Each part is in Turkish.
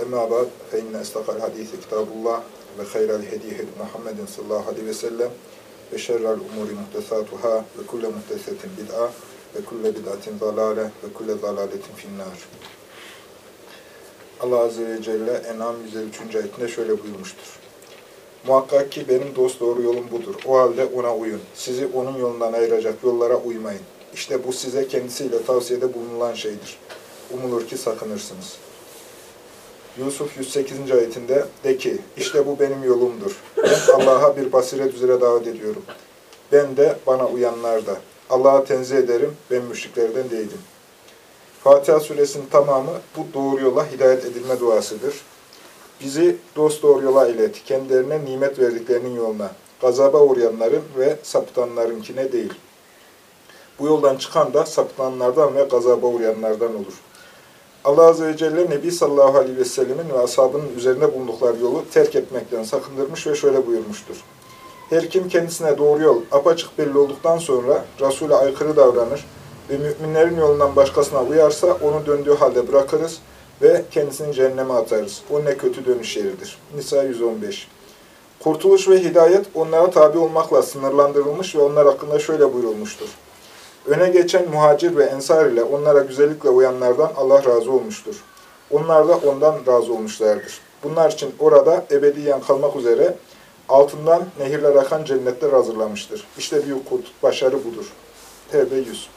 Emma ba'd fe inne istakal hadisi kitabullah ve hayral hediye hedi Muhammedin sallallahu aleyhi ve sellem ve şerrel umuri muhtesatuhâ ve kulle muhtesetin bid'a ve kulle bid'atin zalâle ve kulle zalâletin finnâr. Allah Azze ve Celle En'am 153. ayetinde şöyle buyurmuştur. Muhakkak ki benim dost doğru yolum budur. O halde ona uyun. Sizi onun yolundan ayıracak yollara uymayın. İşte bu size kendisiyle tavsiyede bulunulan şeydir. Umulur ki sakınırsınız. Yusuf 108. ayetinde de ki, işte bu benim yolumdur. Ben Allah'a bir basiret üzere davet ediyorum. Ben de bana uyanlar da. Allah'a tenzih ederim, ben müşriklerden değilim. Fatiha suresinin tamamı bu doğru yola hidayet edilme duasıdır. Bizi dost doğru yola ilet, kendilerine nimet verdiklerinin yoluna, gazaba uğrayanların ve sapıtanlarınkine değil. Bu yoldan çıkan da sapıtanlardan ve gazaba uğrayanlardan olur. Allah Azze ve Celle Nebi sallallahu aleyhi ve sellemin ve ashabının üzerinde bulundukları yolu terk etmekten sakındırmış ve şöyle buyurmuştur. Her kim kendisine doğru yol apaçık belli olduktan sonra Resul'e aykırı davranır ve müminlerin yolundan başkasına uyarsa onu döndüğü halde bırakırız ve kendisini cehenneme atarız. O ne kötü dönüş yeridir. Nisa 115 Kurtuluş ve hidayet onlara tabi olmakla sınırlandırılmış ve onlar hakkında şöyle buyurulmuştur. Öne geçen muhacir ve ensar ile onlara güzellikle uyanlardan Allah razı olmuştur. Onlar da ondan razı olmuşlardır. Bunlar için orada ebediyen kalmak üzere altından nehirler akan cennetler hazırlamıştır. İşte büyük kurtuluş, başarı budur. Tevbe 100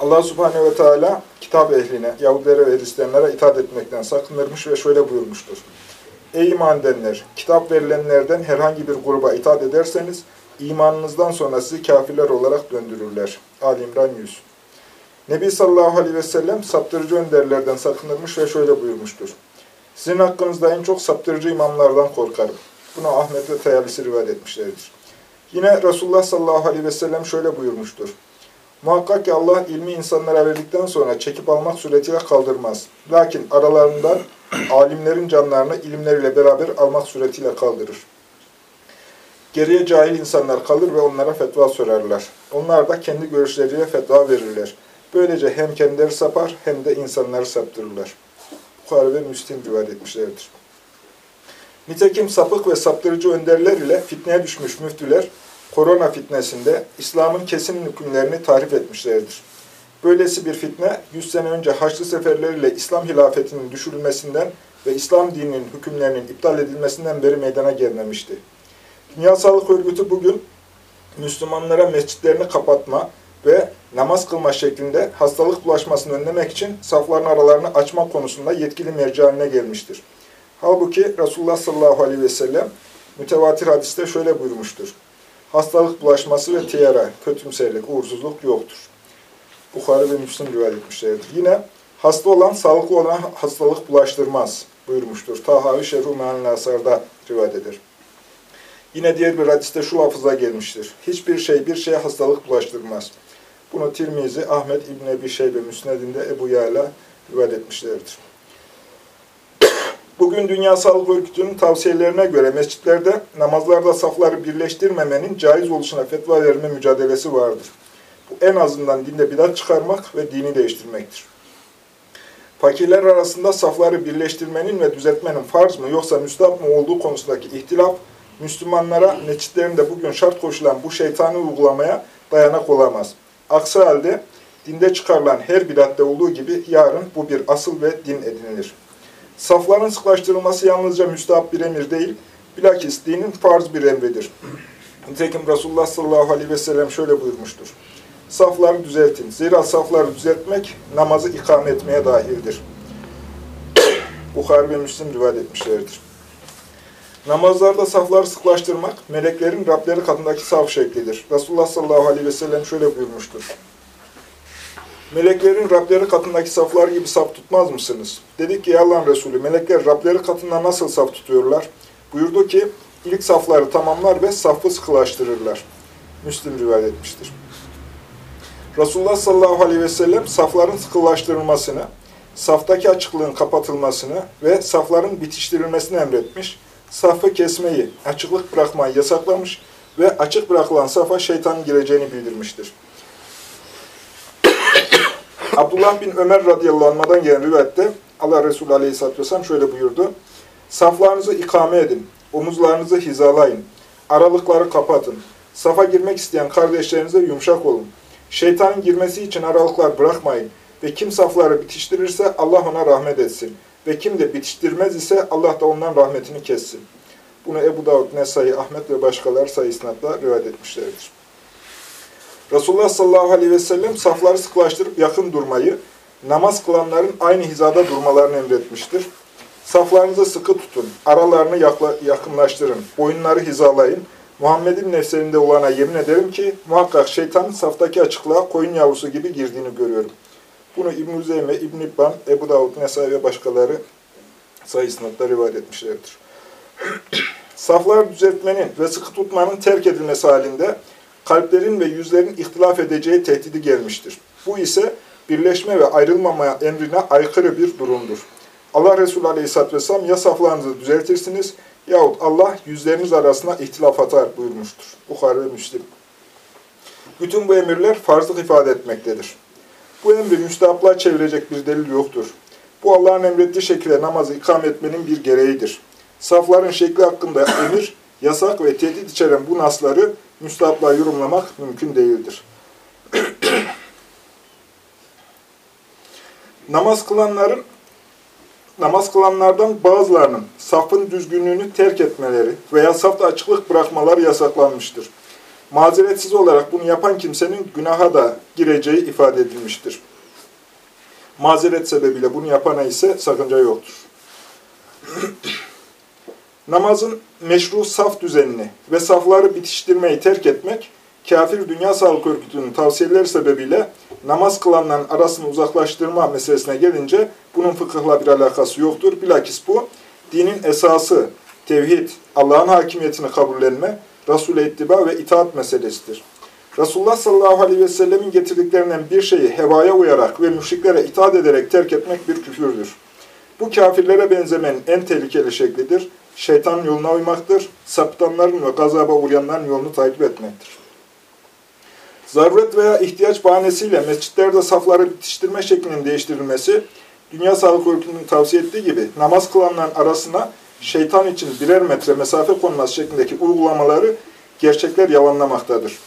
Allah subhanehu ve teala kitap ehline, Yahudilere ve Hristiyanlara itaat etmekten sakındırmış ve şöyle buyurmuştur. Ey iman edenler! Kitap verilenlerden herhangi bir gruba itaat ederseniz, imanınızdan sonra sizi kafirler olarak döndürürler. Ali İmran 100 Nebi sallallahu aleyhi ve sellem saptırıcı önderlerden sakınırmış ve şöyle buyurmuştur. Sizin hakkınızda en çok saptırıcı imamlardan korkarım. Bunu Ahmet ve Tayalisi rivayet etmişlerdir. Yine Resulullah sallallahu aleyhi ve sellem şöyle buyurmuştur. Muhakkak ki Allah ilmi insanlara verdikten sonra çekip almak suretiyle kaldırmaz. Lakin aralarından alimlerin canlarını ilimleriyle beraber almak suretiyle kaldırır. Geriye cahil insanlar kalır ve onlara fetva sorarlar. Onlar da kendi görüşleriyle fetva verirler. Böylece hem kendileri sapar hem de insanları saptırırlar. Bukhari ve Müslim rivayet etmişlerdir. Nitekim sapık ve saptırıcı önderler ile fitneye düşmüş müftüler, korona fitnesinde İslam'ın kesin hükümlerini tarif etmişlerdir. Böylesi bir fitne, 100 sene önce Haçlı seferleriyle İslam hilafetinin düşürülmesinden ve İslam dininin hükümlerinin iptal edilmesinden beri meydana gelmemişti. Dünya Sağlık Örgütü bugün Müslümanlara mescitlerini kapatma ve namaz kılma şeklinde hastalık bulaşmasını önlemek için safların aralarını açma konusunda yetkili merci gelmiştir. Halbuki Resulullah sallallahu aleyhi ve sellem mütevatir hadiste şöyle buyurmuştur. Hastalık bulaşması ve tiyara, kötümserlik, uğursuzluk yoktur. Bukhari ve Müslim rivayet etmişlerdir. Yine hasta olan sağlıklı olan hastalık bulaştırmaz buyurmuştur. Tahavi Şerhu Me'anil Asar'da rivayet eder. Yine diğer bir hadiste şu lafıza gelmiştir. Hiçbir şey bir şeye hastalık bulaştırmaz. Bunu Tirmizi, Ahmet İbn Ebi Şeybe Müsned'inde Ebu Yala rivayet etmişlerdir. Bugün Dünya Sağlık Örgütü'nün tavsiyelerine göre mescitlerde namazlarda safları birleştirmemenin caiz oluşuna fetva verme mücadelesi vardır. Bu en azından dinde bidat çıkarmak ve dini değiştirmektir. Fakirler arasında safları birleştirmenin ve düzeltmenin farz mı yoksa müstahap mı olduğu konusundaki ihtilaf, Müslümanlara mescitlerinde bugün şart koşulan bu şeytani uygulamaya dayanak olamaz. Aksi halde dinde çıkarılan her bidatte olduğu gibi yarın bu bir asıl ve din edinilir. Safların sıklaştırılması yalnızca müstahap bir emir değil, bilakis dinin farz bir emridir. Nitekim Resulullah sallallahu aleyhi ve sellem şöyle buyurmuştur. Safları düzeltin. Zira safları düzeltmek namazı ikame etmeye dahildir. Bukhari ve Müslim rivayet etmişlerdir. Namazlarda safları sıklaştırmak, meleklerin Rableri katındaki saf şeklidir. Resulullah sallallahu aleyhi ve sellem şöyle buyurmuştur. meleklerin Rableri katındaki saflar gibi saf tutmaz mısınız? Dedik ki Allah'ın Resulü, melekler Rableri katında nasıl saf tutuyorlar? Buyurdu ki, ilk safları tamamlar ve safı sıkılaştırırlar. Müslim rivayet etmiştir. Resulullah sallallahu aleyhi ve sellem safların sıkılaştırılmasını, saftaki açıklığın kapatılmasını ve safların bitiştirilmesini emretmiş, safı kesmeyi, açıklık bırakmayı yasaklamış ve açık bırakılan safa şeytanın gireceğini bildirmiştir. Abdullah bin Ömer radıyallahu anh'dan gelen rivayette Allah Resulü aleyhisselatü vesselam şöyle buyurdu. Saflarınızı ikame edin, omuzlarınızı hizalayın, aralıkları kapatın. Safa girmek isteyen kardeşlerinize yumuşak olun. Şeytanın girmesi için aralıklar bırakmayın. Ve kim safları bitiştirirse Allah ona rahmet etsin. Ve kim de bitiştirmez ise Allah da ondan rahmetini kessin. Bunu Ebu Davud, Nesai, Ahmet ve başkaları sayı isnatla rivayet etmişlerdir. Resulullah sallallahu aleyhi ve sellem safları sıklaştırıp yakın durmayı, namaz kılanların aynı hizada durmalarını emretmiştir. Saflarınızı sıkı tutun, aralarını yakınlaştırın, boyunları hizalayın. Muhammed'in nefslerinde olana yemin ederim ki muhakkak şeytan saftaki açıklığa koyun yavrusu gibi girdiğini görüyorum. Bunu İbn-i Zeyme, İbn-i İbban, Ebu Davud, Nesai ve başkaları sayı sınıfta rivayet etmişlerdir. Saflar düzeltmenin ve sıkı tutmanın terk edilmesi halinde kalplerin ve yüzlerin ihtilaf edeceği tehdidi gelmiştir. Bu ise birleşme ve ayrılmama emrine aykırı bir durumdur. Allah Resulü Aleyhisselatü Vesselam ya saflarınızı düzeltirsiniz yahut Allah yüzleriniz arasına ihtilaf atar buyurmuştur. Bukhari ve Müslim. Bütün bu emirler farzlık ifade etmektedir. Bu emri müstahaplığa çevirecek bir delil yoktur. Bu Allah'ın emrettiği şekilde namazı ikam etmenin bir gereğidir. Safların şekli hakkında emir, yasak ve tehdit içeren bu nasları müstahaplığa yorumlamak mümkün değildir. namaz kılanların namaz kılanlardan bazılarının safın düzgünlüğünü terk etmeleri veya safta açıklık bırakmaları yasaklanmıştır. Mazeretsiz olarak bunu yapan kimsenin günaha da gireceği ifade edilmiştir. Mazeret sebebiyle bunu yapana ise sakınca yoktur. Namazın meşru saf düzenini ve safları bitiştirmeyi terk etmek, kafir Dünya Sağlık Örgütü'nün tavsiyeleri sebebiyle namaz kılanların arasını uzaklaştırma meselesine gelince bunun fıkıhla bir alakası yoktur. Bilakis bu, dinin esası, tevhid, Allah'ın hakimiyetini kabullenme, Resul'e ittiba ve itaat meselesidir. Resulullah sallallahu aleyhi ve sellemin getirdiklerinden bir şeyi hevaya uyarak ve müşriklere itaat ederek terk etmek bir küfürdür. Bu kafirlere benzemenin en tehlikeli şeklidir. Şeytanın yoluna uymaktır. Sapıtanların ve gazaba uğrayanların yolunu takip etmektir. Zaruret veya ihtiyaç bahanesiyle mescitlerde safları bitiştirme şeklinin değiştirilmesi, Dünya Sağlık Örgütü'nün tavsiye ettiği gibi namaz kılanların arasına şeytan için birer metre mesafe konması şeklindeki uygulamaları gerçekler yalanlamaktadır.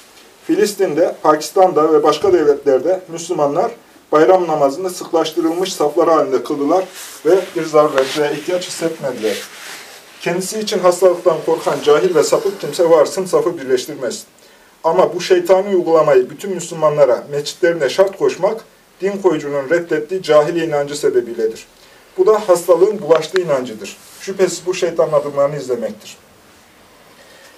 Filistin'de, Pakistan'da ve başka devletlerde Müslümanlar bayram namazını sıklaştırılmış saflar halinde kıldılar ve bir zaruret veya ihtiyaç hissetmediler. Kendisi için hastalıktan korkan cahil ve sapık kimse varsın safı birleştirmez. Ama bu şeytani uygulamayı bütün Müslümanlara mescitlerine şart koşmak, din koyucunun reddettiği cahiliye inancı sebebiyledir. Bu da hastalığın bulaştığı inancıdır. Şüphesiz bu şeytanın adımlarını izlemektir.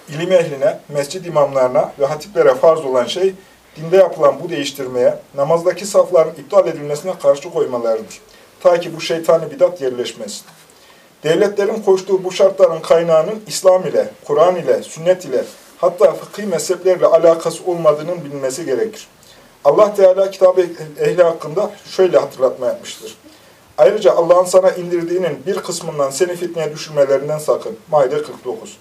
İlim ehline, mescid imamlarına ve hatiplere farz olan şey, dinde yapılan bu değiştirmeye, namazdaki safların iptal edilmesine karşı koymalarıdır. Ta ki bu şeytani bidat yerleşmesin. Devletlerin koştuğu bu şartların kaynağının İslam ile, Kur'an ile, sünnet ile, hatta fıkhi mezheplerle alakası olmadığının bilinmesi gerekir. Allah Teala kitabı ehli hakkında şöyle hatırlatma yapmıştır. Ayrıca Allah'ın sana indirdiğinin bir kısmından seni fitneye düşürmelerinden sakın. Maide 49.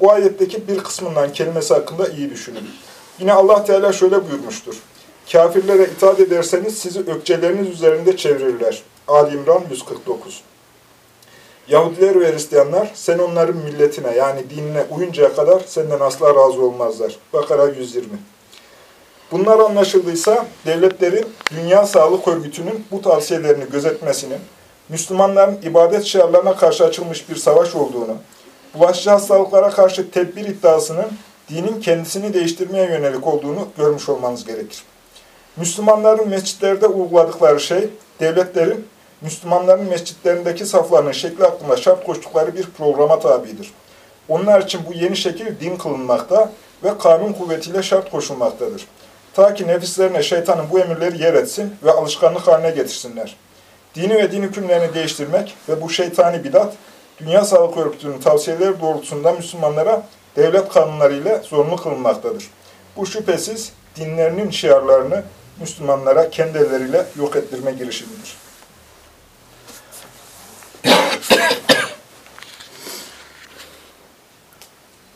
Bu ayetteki bir kısmından kelimesi hakkında iyi düşünün. Yine Allah Teala şöyle buyurmuştur. Kafirlere itaat ederseniz sizi ökçeleriniz üzerinde çevirirler. Ali İmran 149. Yahudiler ve Hristiyanlar sen onların milletine yani dinine uyuncaya kadar senden asla razı olmazlar. Bakara 120. Bunlar anlaşıldıysa devletlerin Dünya Sağlık Örgütü'nün bu tavsiyelerini gözetmesinin, Müslümanların ibadet şiarlarına karşı açılmış bir savaş olduğunu, bulaşıcı hastalıklara karşı tedbir iddiasının dinin kendisini değiştirmeye yönelik olduğunu görmüş olmanız gerekir. Müslümanların mescitlerde uyguladıkları şey, devletlerin Müslümanların mescitlerindeki saflarının şekli hakkında şart koştukları bir programa tabidir. Onlar için bu yeni şekil din kılınmakta ve kanun kuvvetiyle şart koşulmaktadır. Ta ki nefislerine şeytanın bu emirleri yer etsin ve alışkanlık haline getirsinler. Dini ve din hükümlerini değiştirmek ve bu şeytani bidat, Dünya Sağlık Örgütü'nün tavsiyeleri doğrultusunda Müslümanlara devlet kanunlarıyla zorunlu kılınmaktadır. Bu şüphesiz dinlerinin şiarlarını Müslümanlara kendi elleriyle yok ettirme girişimidir.